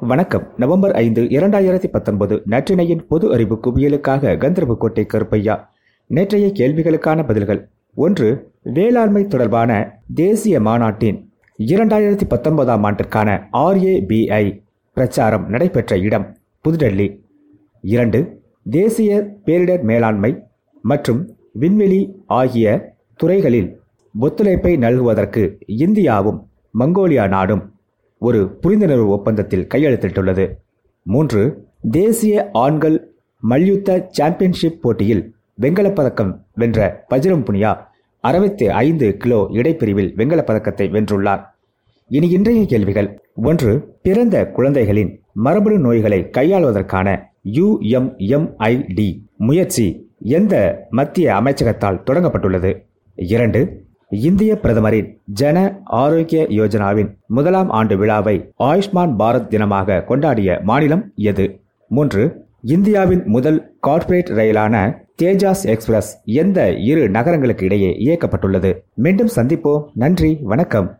வணக்கம். நவம்பர் ஐந்து இரண்டாயிரத்தி பத்தொன்பது நற்றினையின் பொது அறிவு குவியலுக்காக கந்தர்வக்கோட்டை கருப்பையா. நேற்றைய கேள்விகளுக்கான பதில்கள். ஒன்று வேளாண்மை தொடர்பான தேசிய மாநாட்டின் இரண்டாயிரத்தி பத்தொன்பதாம் ஆண்டிற்கான ஆர்ஏபிஐ பிரச்சாரம் நடைபெற்ற இடம் புதுடெல்லி. இரண்டு தேசிய பேரிடர் மேலாண்மை மற்றும் விண்வெளி ஆகிய துறைகளில் ஒத்துழைப்பை நல்குவதற்கு இந்தியாவும் மங்கோலியா நாடும் ஒரு புரிந்துணர்வு ஒப்பந்தத்தில் கையெழுத்திட்டுள்ளது. மூன்று தேசிய ஆண்கள் மல்யுத்த சாம்பியன்ஷிப் போட்டியில் வெண்கலப் பதக்கம் வென்ற பஜ்ரம் புனியா அறுபத்தி ஐந்து கிலோ இடைப்பிரிவில் வெண்கலப் பதக்கத்தை வென்றுள்ளார். இனி இன்றைய கேள்விகள். ஒன்று பிறந்த குழந்தைகளின் மரபணு நோய்களை கையாள்வதற்கான யுஎம்எம்ஐடி முயற்சி எந்த மத்திய அமைச்சகத்தால் தொடங்கப்பட்டுள்ளது? இரண்டு இந்திய பிரதமரின் ஜன ஆரோக்கிய யோஜனாவின் முதலாம் ஆண்டு விழாவை ஆயுஷ்மான் பாரத் தினமாக கொண்டாடிய மாநிலம் எது? மூன்று இந்தியாவின் முதல் கார்ப்பரேட் ரயிலான தேஜாஸ் எக்ஸ்பிரஸ் எந்த இரு நகரங்களுக்கு இடையே இயக்கப்பட்டுள்ளது? மீண்டும் சந்திப்போம். நன்றி. வணக்கம்.